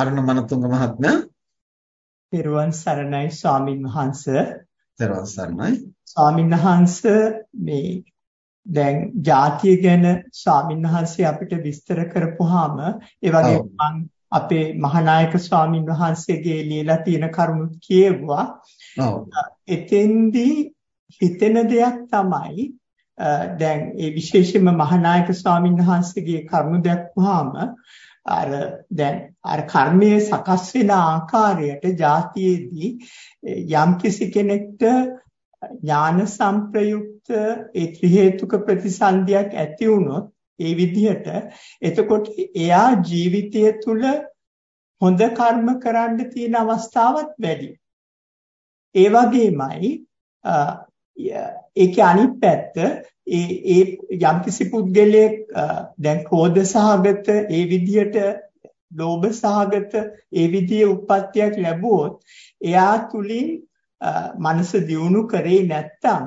අරුණ මනතුංග මහත්මයා පෙරුවන් සරණයි ස්වාමින් වහන්සේ පෙරුවන් සරණයි ස්වාමින් වහන්සේ මේ දැන් ಜಾතිය ගැන ස්වාමින් වහන්සේ අපිට විස්තර කරපුවාම ඒ වගේ මම අපේ මහානායක ස්වාමින් වහන්සේගේ ලියලා තියෙන කරුණු කියෙව්වා. ඔව්. එතෙන්දී හිතෙන දෙයක් තමයි දැන් ඒ විශේෂයෙන්ම මහානායක ස්වාමින් වහන්සේගේ කරුණු දැක්වුවාම අර දැන් අර කර්මයේ සකස් වෙන ආකාරයට જાතියේදී යම්කිසි කෙනෙක්ට ඥාන සංප්‍රයුක්ත ඒ ත්‍රි හේතුක ප්‍රතිසන්දියක් ඇති වුණොත් ඒ විදිහට එතකොට එයා ජීවිතය තුළ හොඳ කර්ම කරන්න තියෙන අවස්ථාවත් වැඩි. ඒ වගේමයි ඒකේ අනිත් පැත්ත ඒ ඒ යම්කිසි පුද්ගලයෙක් දැන් ක්‍රෝධ සහගත ඒ විදියට ලෝභ සහගත ඒ විදියේ උප්පත්තියක් ලැබුවොත් එයා තුලින් මනස දියුණු කරේ නැත්තම්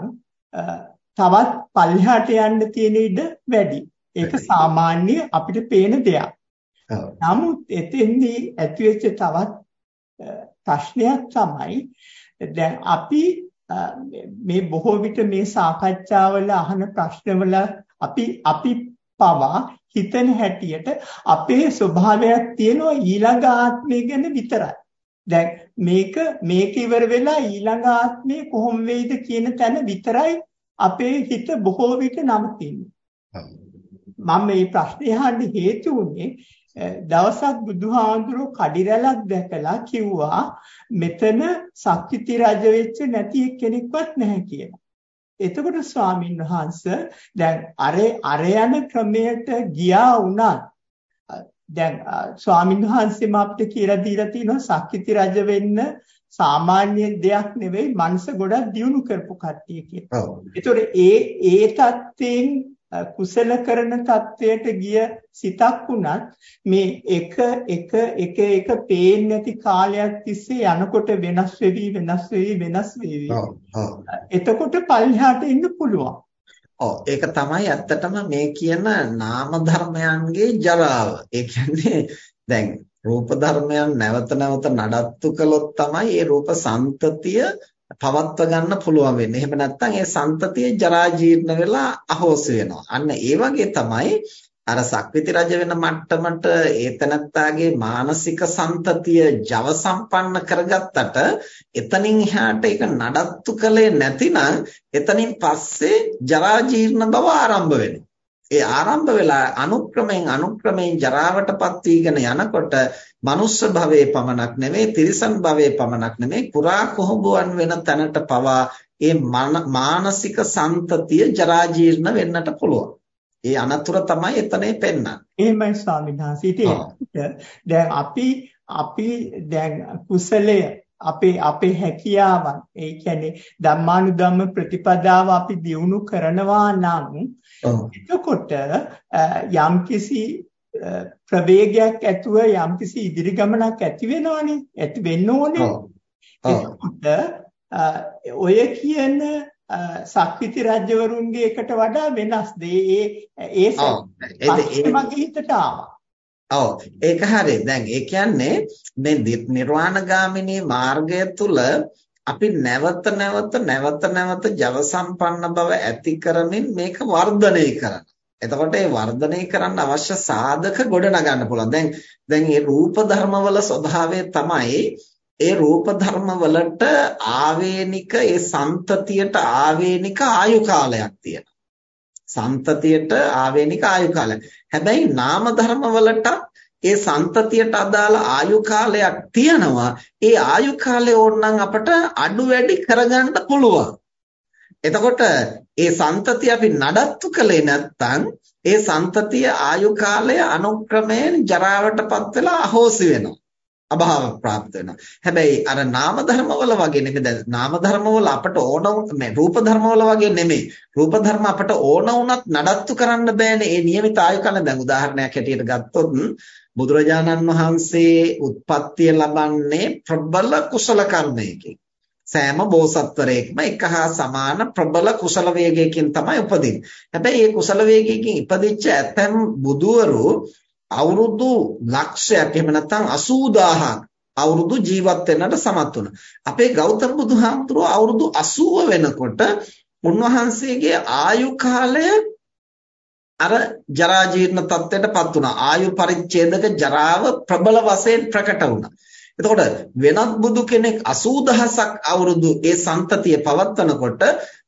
තවත් පල්ලෙහාට යන්න තියෙන ඉඩ වැඩි. ඒක සාමාන්‍ය අපිට පේන දෙයක්. නමුත් එතෙන්දී ඇතිවෙච්ච තවත් ප්‍රශ්නයක් තමයි දැන් අපි මේ බොහෝ විට මේ සාකච්ඡාවල අහන ප්‍රශ්නවල අපි අපි පවා හිතන හැටියට අපේ ස්වභාවයක් තියෙනවා ඊළඟ ආත්මය ගැන විතරයි. දැන් මේක මේක ඉවර වෙලා ඊළඟ ආත්මය කොහොම වෙයිද කියන තැන විතරයි අපේ හිත බොහෝ විට නවතින්නේ. මම මේ ප්‍රශ්නේ අහන්න හේතු වුණේ දවසක් බුදුහාඳුරෝ කඩිරැලක් දැකලා කිව්වා මෙතන සක්විති රජ වෙච්ච නැති කෙනෙක්වත් නැහැ කියලා. එතකොට ස්වාමින් වහන්සේ දැන් අර අර යන ක්‍රමයට ගියා වුණත් දැන් ස්වාමින් වහන්සේම අපිට කියලා දීලා තිනවා සක්විති රජ වෙන්න සාමාන්‍ය දෙයක් නෙවෙයි මනස ගොඩක් දියුණු කරපු කට්ටිය කියලා. ඒතකොට ඒ ඒ தත්ත්වයෙන් කුසල කරන தത്വයට ගිය සිතක් උනත් මේ එක එක එක එක පේන්නේ නැති කාලයක් තිස්සේ යනකොට වෙනස් වෙවි වෙනස් වෙවි වෙනස් වෙවි. එතකොට පල්හාට ඉන්න පුළුවන්. ඔව් ඒක තමයි ඇත්තටම මේ කියන නාම ධර්මයන්ගේ ජරාව. ඒ කියන්නේ දැන් රූප ධර්මයන් නැවත නැවත නඩත්තු කළොත් තමයි ඒ රූප සම්තතිය පවත්ව ගන්න පුළුවන් වෙන්නේ. එහෙම නැත්නම් ඒ සන්තතිය ජරා ජීර්ණ වෙලා අහෝසි වෙනවා. අන්න ඒ වගේ තමයි අර සක්විති රජ වෙන මට්ටමට ඒතනත්තාගේ මානසික සන්තතිය ජව සම්පන්න කරගත්තට එතනින් එහාට ඒක නඩත්තු කළේ නැතිනම් එතනින් පස්සේ ජරා ජීර්ණ බව ආරම්භ වෙනවා. ඒ ආරම්භ වෙලා අනුක්‍රමයෙන් අනුක්‍රමයෙන් ජරාවටපත් වීගෙන යනකොට මනුස්ස භවයේ පමණක් නෙමෙයි තිරිසන් භවයේ පමණක් නෙමෙයි කුරා කොහොඹුවන් වෙන තැනට පවා ඒ මානසික සන්තතිය ජරා වෙන්නට පුළුවන්. ඒ අනතුර තමයි එතනේ පෙන්වන්නේ. එහෙමයි ස්වාමීන් වහන්සේ. දැන් අපි අපි දැන් කුසලය අපේ අපේ හැකියාවන්. ඒ කියන්නේ ධම්මානුධම්ම ප්‍රතිපදාව අපි දියුණු කරනවා නම් එතකොට යම්කිසි ප්‍රවේගයක් ඇතුව යම්කිසි ඉදිරි ගමනක් ඇති වෙනවනේ ඇති වෙන්න ඕනේ. එතකොට ඔය කියන සක්විති රජවරුන්ගේ එකට වඩා වෙනස්ද ඒ ඒ ඒ මගේ හිතට ආවා ඔව් ඒක හරි. දැන් ඒ කියන්නේ මේ නිර්වාණගාමිනී මාර්ගය තුල අපි නැවත නැවත නැවත නැවත ජව සම්පන්න බව ඇති කරමින් මේක වර්ධනය කරනවා. එතකොට මේ වර්ධනය කරන්න අවශ්‍ය සාධක ගොඩ නගන්න පුළුවන්. දැන් දැන් මේ රූප ධර්මවල ස්වභාවය තමයි ඒ රූප ධර්ම වලට ආවේනික ඒ සම්තතියට ආවේනික ආයු කාලයක් තියෙනවා. සන්තතියට ආවේනික ආයු කාලය. හැබැයි නාම ධර්ම වලට ඒ සන්තතියට අදාළ ආයු කාලයක් තියෙනවා. ඒ ආයු කාලය ඕනනම් අපට අඩු වැඩි කරගන්න පුළුවන්. එතකොට ඒ සන්තතිය අපි නඩත්තු කළේ නැත්නම් ඒ සන්තතිය ආයු කාලය අනුක්‍රමයෙන් ජරාවටපත් වෙලා අහෝසි වෙනවා. අභාව ප්‍රාප්ත වෙනවා. හැබැයි අර නාම ධර්මවල වගේ නෙමෙයි. දැන් නාම ධර්මවල අපට ඕන මේ රූප ධර්මවල වගේ නෙමෙයි. රූප ධර්ම අපට ඕන වුණත් නඩත්තු කරන්න බෑනේ. ඒ નિયમિત ආයු කාලය දැන් උදාහරණයක් හැටියට ගත්තොත් බුදුරජාණන් වහන්සේ උත්පත්තිය ලබන්නේ ප්‍රබල කුසල කර්මයකින්. සෑම බෝසත්වරයෙක්ම එක හා සමාන ප්‍රබල කුසල වේගයකින් තමයි උපදින්නේ. හැබැයි මේ කුසල වේගයකින් ඉපදිච්ච ඇතැම් බුදුවරු අවුරුදු ලක්ෂයක් එහෙම නැත්නම් 80000ක් අවුරුදු ජීවත් වෙන්නට සමත් වුණා. අපේ ගෞතම බුදුහාමුදුරුවෝ අවුරුදු 80 වෙනකොට උන්වහන්සේගේ ආයු කාලය අර ජරා ජීර්ණ තත්ත්වයටපත් වුණා. ආයු පරිච්ඡේදක ජරාව ප්‍රබල වශයෙන් ප්‍රකට වුණා. එතකොට වෙනත් බුදු කෙනෙක් 80000ක් අවුරුදු ඒ සම්තතිය පවත්වනකොට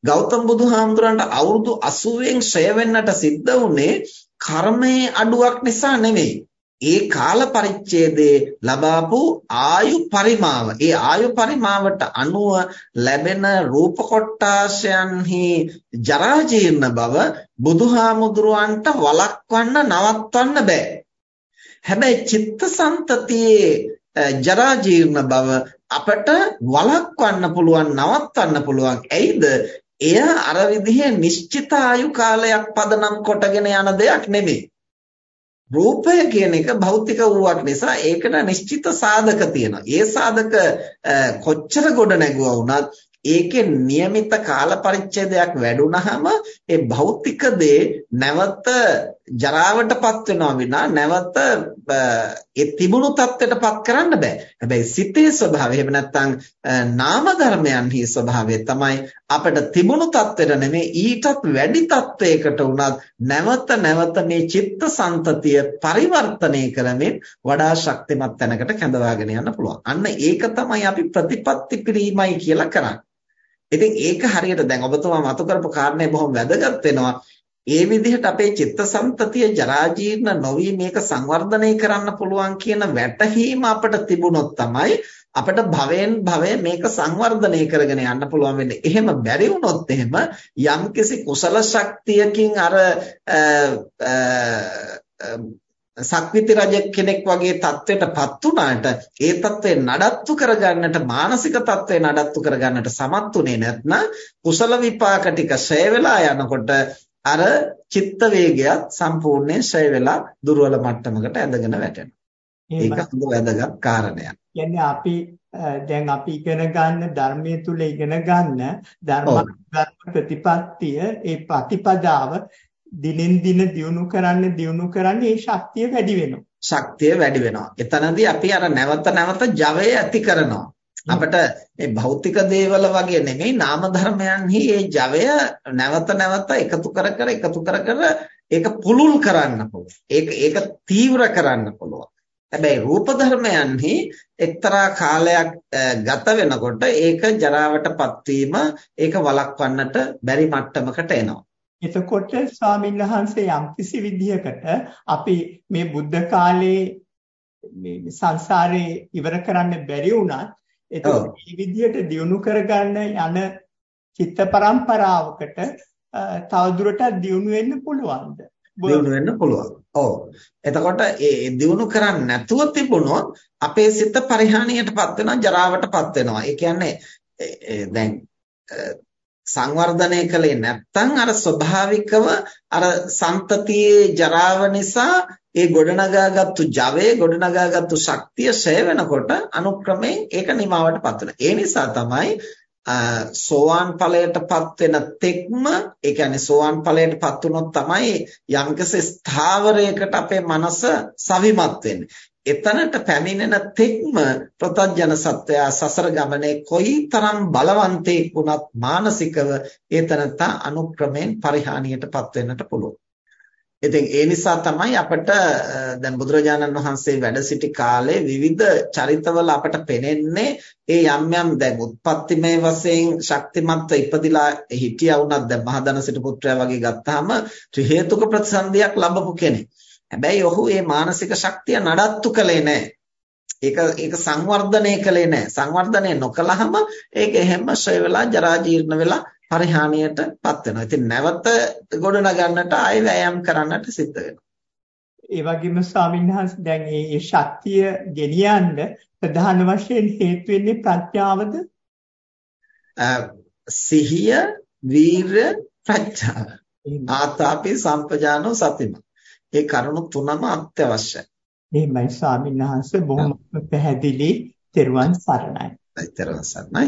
ගෞතම බුදුහාමුදුරන්ට අවුරුදු 80න් ශ්‍රය වෙන්නට සිද්ධ වුණේ කර්මයේ අඩුවක් නිසා නෙමෙයි. ඒ කාල පරිච්ඡේදයේ ලබාපු ආයු පරිමාව. ඒ ආයු පරිමාවට අනුව ලැබෙන රූප කොටාශයන්හි ජරා ජීර්ණ බව බුදුහාමුදුරුවන්ට වළක්වන්න නවත්වන්න බෑ. හැබැයි චිත්තසංතතියේ ජරා ජීර්ණ බව අපට වළක්වන්න පුළුවන් නවත්වන්න පුළුවන්. ඇයිද? එය අර විදිහේ නිශ්චිත ආයු කාලයක් පදනම් කොටගෙන යන දෙයක් නෙමෙයි රූපය කියන එක භෞතික වූවක් නිසා ඒකට නිශ්චිත සාධක තියෙනවා. ඒ සාධක කොච්චර ගොඩ නැගුවා වුණත් ඒකේ નિયમિત කාල පරිච්ඡේදයක් වැඩුණාම ඒ භෞතික දේ නැවත ජරාවටපත් වෙනවා විනා නැවත ඒ තිබුණු தත්ත්වයටපත් කරන්න බෑ. හැබැයි සිතේ ස්වභාවය එහෙම නැත්නම් නාම ධර්මයන්හි ස්වභාවය තමයි අපිට තිබුණු தත්ත්වයට නෙමෙයි ඊටත් වැඩි தත්ත්වයකට උනත් නැවත නැවත මේ චිත්ත සංතතිය පරිවර්තනය කරමින් වඩා ශක්තිමත් තැනකට කැඳවාගෙන යන්න පුළුවන්. අන්න ඒක තමයි අපි ප්‍රතිපත්ති පිරීමයි කියලා කරන්නේ. ඉතින් ඒක හරියට දැන් ඔබතුමා මතු කරපු කාරණේ බොහොම වැදගත් වෙනවා. ඒ විදිහට අපේ චිත්තසංතතිය ජරාජීර්ණ නොවි මේක සංවර්ධනය කරන්න පුළුවන් කියන වැටහීම අපට තිබුණොත් තමයි අපිට භවෙන් භවය මේක සංවර්ධනය කරගෙන යන්න පුළුවන් වෙන්නේ. එහෙම බැරි වුණොත් එහෙම යම්කිසි කුසල ශක්තියකින් අර සක්විති රජ කෙනෙක් වගේ தත්වෙටපත් උනාට ඒ தත්වේ නඩත්තු කරගන්නට මානසික தත්වේ නඩත්තු කරගන්නට සමත් උනේ නැත්නම් කුසල විපාක ටික ෂය වෙලා යනකොට අර චිත්ත වේගයත් සම්පූර්ණයෙන් ෂය වෙලා දුර්වල මට්ටමකට ඇදගෙන වැටෙනවා. ඒක හොඳ වැදගත් කාරණයක්. කියන්නේ අපි දැන් අපි ඉගෙන ගන්න ධර්මයේ තුල ඉගෙන ගන්න ධර්ම ප්‍රතිපත්තිය ඒ ප්‍රතිපදාව දිනෙන් දින දියුණු කරන්න දියුණු කරන්න ඒ ශක්තිය වැඩි වෙනවා. ශක්තිය වැඩි වෙනවා. එතනදී අපි අර නැවත නැවත ජවය ඇති කරනවා. අපිට මේ භෞතික දේවල් වගේ නෙමෙයි නාම ධර්මයන්හි මේ ජවය නැවත නැවත එකතු කර කර එකතු කර කර ඒක පුලුල් කරන්න පුළුවන්. ඒක ඒක තීව්‍ර කරන්න පුළුවන්. හැබැයි රූප ධර්මයන්හි එක්තරා කාලයක් ගත වෙනකොට ඒක ජරාවටපත් වීම ඒක වළක්වන්නට බැරි මට්ටමකට එනවා. එතකොට ස්වාමීන් වහන්සේ යම්කිසි විදිහකට අපි මේ බුද්ධ කාලේ මේ සංසාරේ ඉවර කරන්න බැරි වුණත් එතකොට මේ විදිහට දියුණු කරගන්න යන චිත්ත පරම්පරාවකට තවදුරටත් දියුණු වෙන්න පුළුවන්ද? දියුණු වෙන්න පුළුවන්. ඔව්. එතකොට ඒ දියුණු කරන්නේ නැතුව තිබුණොත් අපේ සිත පරිහානියටපත් වෙනවා, ජරාවටපත් වෙනවා. ඒ කියන්නේ දැන් සංවර්ධනය කළේ නැත්නම් අර ස්වභාවිකව අර සන්තතියේ ජරාව නිසා ඒ ගොඩනගාගත්තු ජවයේ ගොඩනගාගත්තු ශක්තිය ෂය වෙනකොට අනුක්‍රමයෙන් ඒක නිමාවටපත් වෙනවා. ඒ නිසා තමයි සෝවාන් ඵලයටපත් වෙන තෙක්ම ඒ කියන්නේ සෝවාන් ඵලයටපත් වුණොත් තමයි යම්කිසි ස්ථාවරයකට අපේ මනස සවිමත් වෙන්නේ. එතනට පැමිණෙන තෙක්ම ප්‍රතඥ සත්වයා සසර ගමනේ කොයිතරම් බලවන්තෙක් වුණත් මානසිකව ඒතනත්තා අනුක්‍රමයෙන් පරිහානියටපත් වෙන්නට පුළුවන්. ඉතින් ඒ නිසා තමයි අපිට දැන් බුදුරජාණන් වහන්සේ වැඩ සිටි කාලේ විවිධ චරිතවල අපට පෙනෙන්නේ ඒ යම් යම් දැන් උත්පත්තිමය වශයෙන් ශක්තිමත්ව ඉපදිලා හිටියා වුණත් දැන් මහදන සිටු පුත්‍රයා වගේ ගත්තාම ත්‍රි හේතුක ප්‍රතිසන්දියක් ලැබපු කෙනෙක්. හැබැයි ඔහු මේ මානසික ශක්තිය නඩත්තු කළේ නැහැ. ඒක ඒක සංවර්ධනය කළේ නැහැ. සංවර්ධනය නොකළාම ඒක එහෙම ශ්‍රේ වෙලා ජරා ජීර්ණ වෙලා පරිහානියටපත් වෙනවා. ඉතින් නැවත ගොඩනගන්නට ආයෙ වෑයම් කරන්නට සිද්ධ වෙනවා. ඒ වගේම ස්වාමීන් වහන්සේ දැන් මේ ශක්තිය ගෙනියන්න ප්‍රධාන වශයෙන් හේතු වෙන්නේ ප්‍රඥාවද? සිහිය, වීරය, ප්‍රඥාව. ආතාපි සම්පජානෝ සතිම. ඒ කරුණු තුනම අත්‍යවශ්‍යයි. එහෙමයි ස්වාමීන් වහන්සේ බොහොම පැහැදිලි. තෙරුවන් සරණයි. තෙරුවන් සරණයි.